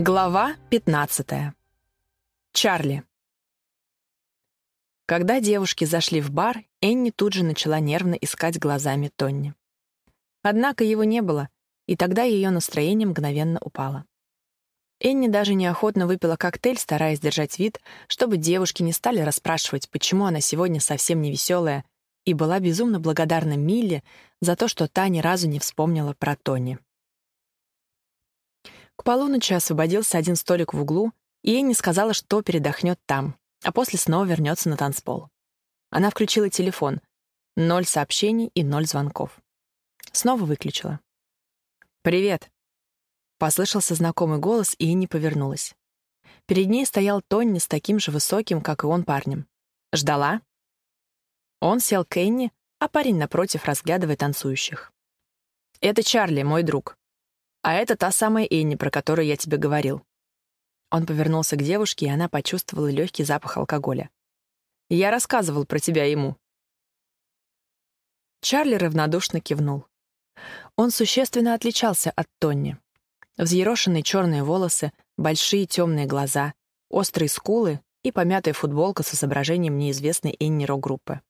Глава 15. Чарли. Когда девушки зашли в бар, Энни тут же начала нервно искать глазами Тонни. Однако его не было, и тогда ее настроение мгновенно упало. Энни даже неохотно выпила коктейль, стараясь держать вид, чтобы девушки не стали расспрашивать, почему она сегодня совсем не веселая, и была безумно благодарна Милле за то, что та ни разу не вспомнила про Тони. К полуночи освободился один столик в углу, и Энни сказала, что передохнет там, а после снова вернется на танцпол. Она включила телефон. Ноль сообщений и ноль звонков. Снова выключила. «Привет!» Послышался знакомый голос, и Энни повернулась. Перед ней стоял Тонни с таким же высоким, как и он, парнем. «Ждала?» Он сел к Энни, а парень напротив, разглядывая танцующих. «Это Чарли, мой друг. А это та самая Энни, про которую я тебе говорил». Он повернулся к девушке, и она почувствовала легкий запах алкоголя. «Я рассказывал про тебя ему». Чарли равнодушно кивнул. Он существенно отличался от Тонни. Взъерошенные черные волосы, большие темные глаза, острые скулы и помятая футболка с изображением неизвестной Энни рок-группы.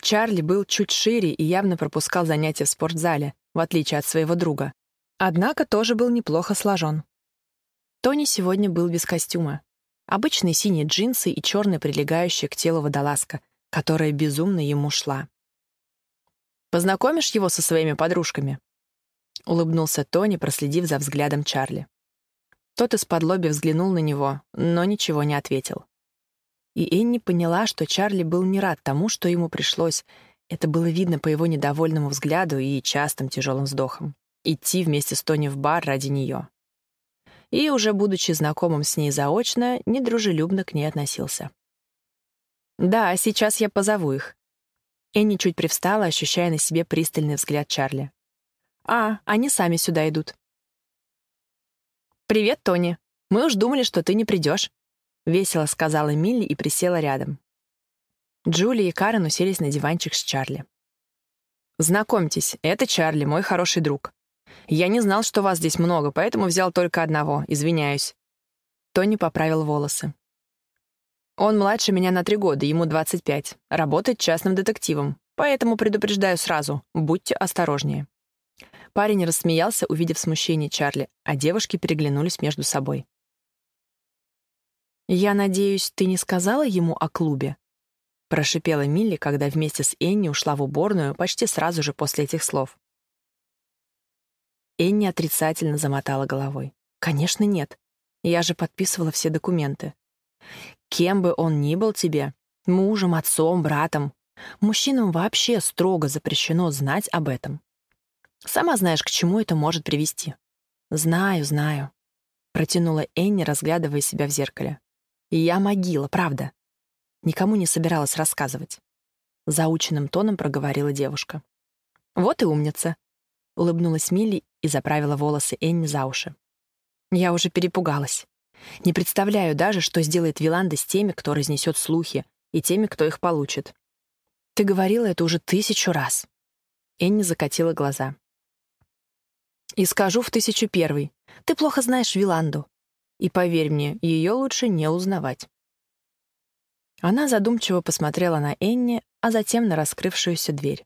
Чарли был чуть шире и явно пропускал занятия в спортзале, в отличие от своего друга, Однако тоже был неплохо сложен. Тони сегодня был без костюма. Обычные синие джинсы и черная прилегающая к телу водолазка, которая безумно ему шла. «Познакомишь его со своими подружками?» — улыбнулся Тони, проследив за взглядом Чарли. Тот из-под лоби взглянул на него, но ничего не ответил. И Энни поняла, что Чарли был не рад тому, что ему пришлось. Это было видно по его недовольному взгляду и частым тяжелым вздохам идти вместе с Тони в бар ради нее. И, уже будучи знакомым с ней заочно, недружелюбно к ней относился. «Да, сейчас я позову их». Энни чуть привстала, ощущая на себе пристальный взгляд Чарли. «А, они сами сюда идут». «Привет, Тони. Мы уж думали, что ты не придешь», — весело сказала Милли и присела рядом. Джули и Карен уселись на диванчик с Чарли. «Знакомьтесь, это Чарли, мой хороший друг. «Я не знал, что вас здесь много, поэтому взял только одного. Извиняюсь». Тони поправил волосы. «Он младше меня на три года, ему 25. Работает частным детективом. Поэтому предупреждаю сразу, будьте осторожнее». Парень рассмеялся, увидев смущение Чарли, а девушки переглянулись между собой. «Я надеюсь, ты не сказала ему о клубе?» прошипела Милли, когда вместе с Энни ушла в уборную почти сразу же после этих слов. Энни отрицательно замотала головой. «Конечно, нет. Я же подписывала все документы. Кем бы он ни был тебе, мужем, отцом, братом, мужчинам вообще строго запрещено знать об этом. Сама знаешь, к чему это может привести». «Знаю, знаю», — протянула Энни, разглядывая себя в зеркале. «И я могила, правда. Никому не собиралась рассказывать». Заученным тоном проговорила девушка. «Вот и умница», — улыбнулась Милли и заправила волосы Энни за уши. Я уже перепугалась. Не представляю даже, что сделает Виланда с теми, кто разнесет слухи, и теми, кто их получит. Ты говорила это уже тысячу раз. Энни закатила глаза. И скажу в тысячу первый. Ты плохо знаешь Виланду. И поверь мне, ее лучше не узнавать. Она задумчиво посмотрела на Энни, а затем на раскрывшуюся дверь.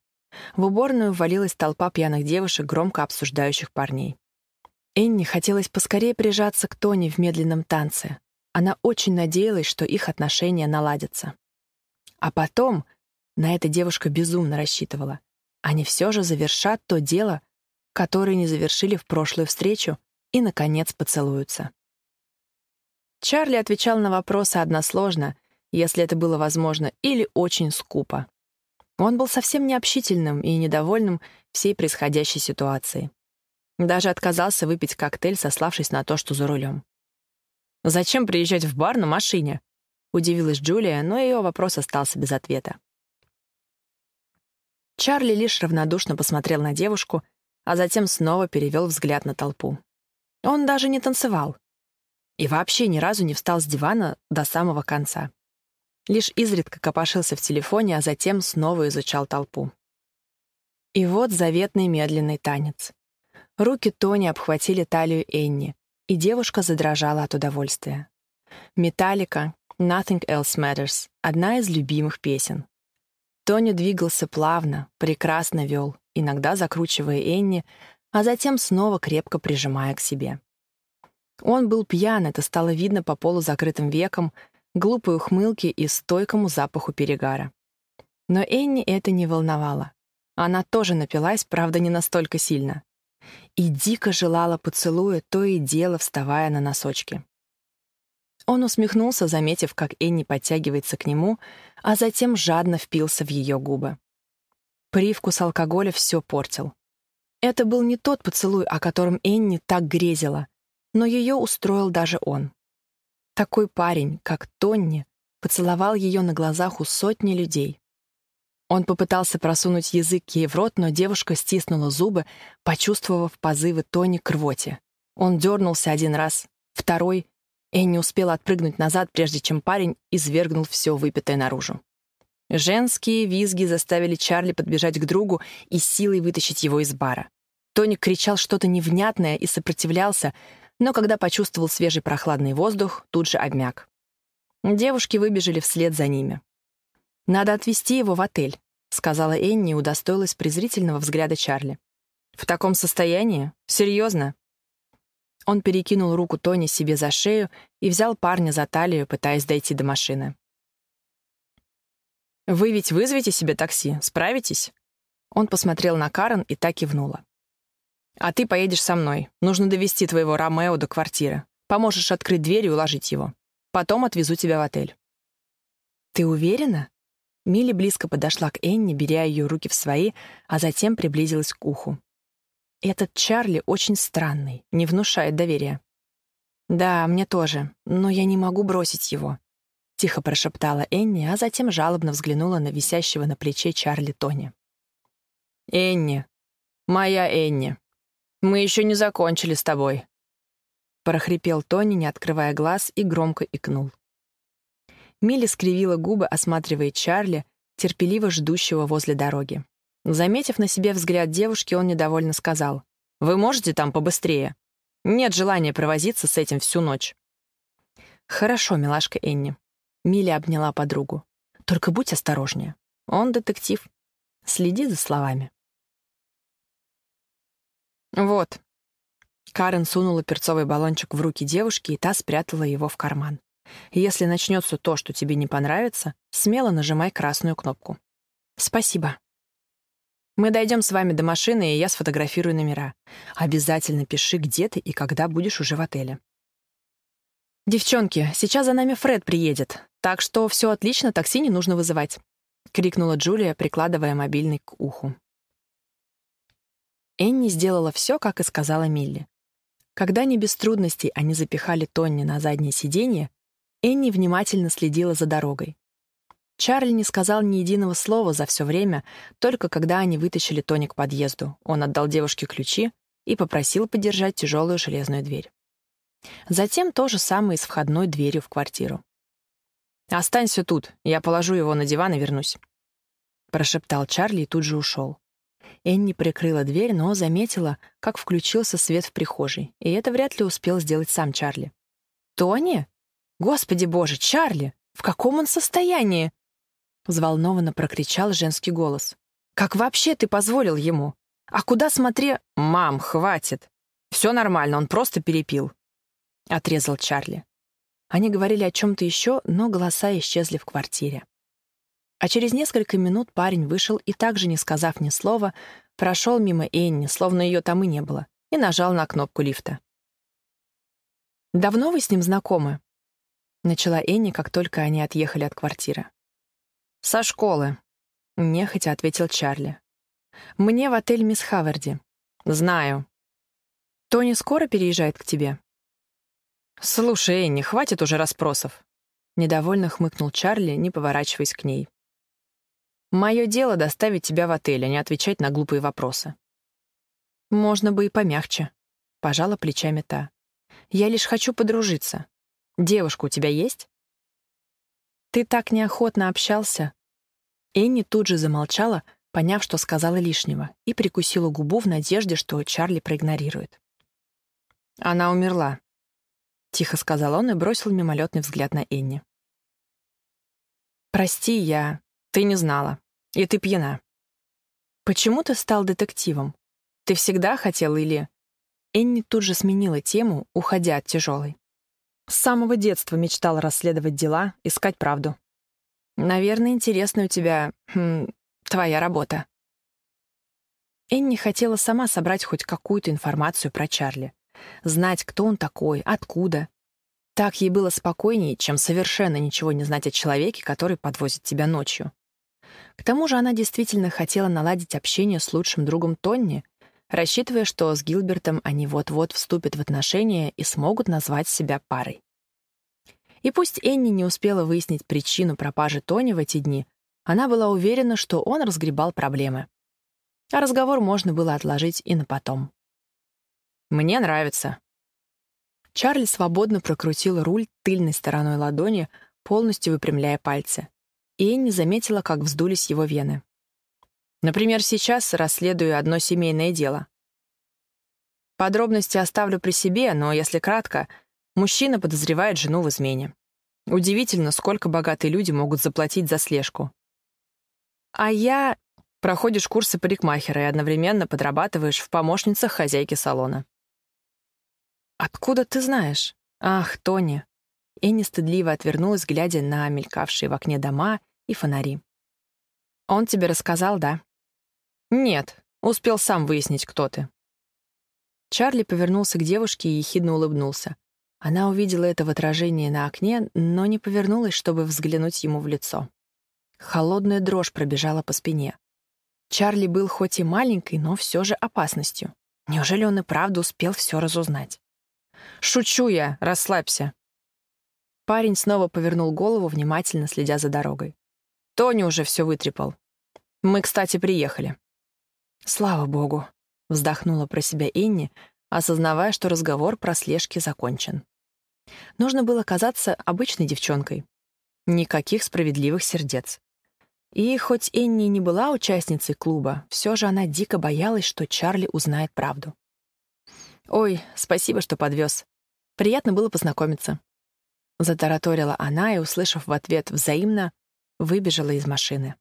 В уборную ввалилась толпа пьяных девушек, громко обсуждающих парней. Энни хотелось поскорее прижаться к Тони в медленном танце. Она очень надеялась, что их отношения наладятся. А потом, на это девушка безумно рассчитывала, они все же завершат то дело, которое не завершили в прошлую встречу, и, наконец, поцелуются. Чарли отвечал на вопросы односложно, если это было возможно, или очень скупо. Он был совсем необщительным и недовольным всей происходящей ситуацией. Даже отказался выпить коктейль, сославшись на то, что за рулем. «Зачем приезжать в бар на машине?» — удивилась Джулия, но ее вопрос остался без ответа. Чарли лишь равнодушно посмотрел на девушку, а затем снова перевел взгляд на толпу. Он даже не танцевал. И вообще ни разу не встал с дивана до самого конца. Лишь изредка копошился в телефоне, а затем снова изучал толпу. И вот заветный медленный танец. Руки Тони обхватили талию Энни, и девушка задрожала от удовольствия. «Металлика», «Nothing Else Matters» — одна из любимых песен. Тони двигался плавно, прекрасно вел, иногда закручивая Энни, а затем снова крепко прижимая к себе. Он был пьян, это стало видно по полузакрытым векам, глупой ухмылке и стойкому запаху перегара. Но Энни это не волновало. Она тоже напилась, правда, не настолько сильно. И дико желала поцелуя, то и дело вставая на носочки. Он усмехнулся, заметив, как Энни подтягивается к нему, а затем жадно впился в ее губы. Привкус алкоголя все портил. Это был не тот поцелуй, о котором Энни так грезила, но ее устроил даже он. Такой парень, как Тонни, поцеловал ее на глазах у сотни людей. Он попытался просунуть язык ей в рот, но девушка стиснула зубы, почувствовав позывы Тони к рвоте. Он дернулся один раз, второй. Энни успела отпрыгнуть назад, прежде чем парень извергнул все выпитое наружу. Женские визги заставили Чарли подбежать к другу и силой вытащить его из бара. Тони кричал что-то невнятное и сопротивлялся, но когда почувствовал свежий прохладный воздух, тут же обмяк. Девушки выбежали вслед за ними. «Надо отвезти его в отель», — сказала Энни и удостоилась презрительного взгляда Чарли. «В таком состоянии? Серьезно?» Он перекинул руку Тони себе за шею и взял парня за талию, пытаясь дойти до машины. «Вы ведь вызовете себе такси, справитесь?» Он посмотрел на Карен и так кивнула. «А ты поедешь со мной. Нужно довести твоего Ромео до квартиры. Поможешь открыть дверь и уложить его. Потом отвезу тебя в отель». «Ты уверена?» Милли близко подошла к Энни, беря ее руки в свои, а затем приблизилась к уху. «Этот Чарли очень странный, не внушает доверия». «Да, мне тоже, но я не могу бросить его», — тихо прошептала Энни, а затем жалобно взглянула на висящего на плече Чарли Тони. «Энни, моя Энни, мы еще не закончили с тобой», — прохрипел Тони, не открывая глаз, и громко икнул. Милли скривила губы, осматривая Чарли, терпеливо ждущего возле дороги. Заметив на себе взгляд девушки, он недовольно сказал. «Вы можете там побыстрее? Нет желания провозиться с этим всю ночь». «Хорошо, милашка Энни». Милли обняла подругу. «Только будь осторожнее. Он детектив. Следи за словами». «Вот». Карен сунула перцовый баллончик в руки девушки, и та спрятала его в карман. Если начнется то, что тебе не понравится, смело нажимай красную кнопку. Спасибо. Мы дойдем с вами до машины, и я сфотографирую номера. Обязательно пиши, где ты и когда будешь уже в отеле. «Девчонки, сейчас за нами Фред приедет, так что все отлично, такси не нужно вызывать», — крикнула Джулия, прикладывая мобильный к уху. Энни сделала все, как и сказала Милли. Когда не без трудностей они запихали Тонни на заднее сиденье, Энни внимательно следила за дорогой. Чарли не сказал ни единого слова за все время, только когда они вытащили Тони к подъезду. Он отдал девушке ключи и попросил подержать тяжелую железную дверь. Затем то же самое с входной дверью в квартиру. «Останься тут, я положу его на диван и вернусь», — прошептал Чарли и тут же ушел. Энни прикрыла дверь, но заметила, как включился свет в прихожей, и это вряд ли успел сделать сам Чарли. «Тони?» «Господи боже, Чарли! В каком он состоянии?» Взволнованно прокричал женский голос. «Как вообще ты позволил ему? А куда смотри...» «Мам, хватит! Все нормально, он просто перепил», — отрезал Чарли. Они говорили о чем-то еще, но голоса исчезли в квартире. А через несколько минут парень вышел и, также не сказав ни слова, прошел мимо Энни, словно ее там и не было, и нажал на кнопку лифта. «Давно вы с ним знакомы?» — начала Энни, как только они отъехали от квартиры. «Со школы», — нехотя ответил Чарли. «Мне в отель мисс Хаверди. Знаю. Тони скоро переезжает к тебе?» «Слушай, Энни, хватит уже расспросов», — недовольно хмыкнул Чарли, не поворачиваясь к ней. «Мое дело доставить тебя в отель, а не отвечать на глупые вопросы». «Можно бы и помягче», — пожала плечами та. «Я лишь хочу подружиться. Девушка у тебя есть?» «Ты так неохотно общался». Энни тут же замолчала, поняв, что сказала лишнего, и прикусила губу в надежде, что Чарли проигнорирует. «Она умерла», тихо сказал он и бросил мимолетный взгляд на Энни. «Прости, я... Ты не знала. И ты пьяна. Почему ты стал детективом? Ты всегда хотел или...» Энни тут же сменила тему, уходя от тяжелой. С самого детства мечтал расследовать дела, искать правду. Наверное, интересная у тебя... Хм, твоя работа. Энни хотела сама собрать хоть какую-то информацию про Чарли. Знать, кто он такой, откуда. Так ей было спокойнее, чем совершенно ничего не знать о человеке, который подвозит тебя ночью. К тому же она действительно хотела наладить общение с лучшим другом Тонни, рассчитывая, что с Гилбертом они вот-вот вступят в отношения и смогут назвать себя парой. И пусть Энни не успела выяснить причину пропажи Тони в эти дни, она была уверена, что он разгребал проблемы. А разговор можно было отложить и на потом. «Мне нравится». Чарли свободно прокрутил руль тыльной стороной ладони, полностью выпрямляя пальцы. И Энни заметила, как вздулись его вены. Например, сейчас расследую одно семейное дело. Подробности оставлю при себе, но, если кратко, мужчина подозревает жену в измене. Удивительно, сколько богатые люди могут заплатить за слежку. А я... Проходишь курсы парикмахера и одновременно подрабатываешь в помощницах хозяйки салона. «Откуда ты знаешь?» «Ах, Тони!» Энни стыдливо отвернулась, глядя на мелькавшие в окне дома и фонари. «Он тебе рассказал, да?» «Нет, успел сам выяснить, кто ты». Чарли повернулся к девушке и ехидно улыбнулся. Она увидела это в отражении на окне, но не повернулась, чтобы взглянуть ему в лицо. Холодная дрожь пробежала по спине. Чарли был хоть и маленький, но все же опасностью. Неужели он и правда успел все разузнать? «Шучу я, расслабься». Парень снова повернул голову, внимательно следя за дорогой. Тони уже все вытрепал. Мы, кстати, приехали. «Слава богу», — вздохнула про себя Энни, осознавая, что разговор про слежки закончен. Нужно было казаться обычной девчонкой. Никаких справедливых сердец. И хоть Энни не была участницей клуба, все же она дико боялась, что Чарли узнает правду. «Ой, спасибо, что подвез. Приятно было познакомиться». Затараторила она и, услышав в ответ «взаимно», выбежала из машины.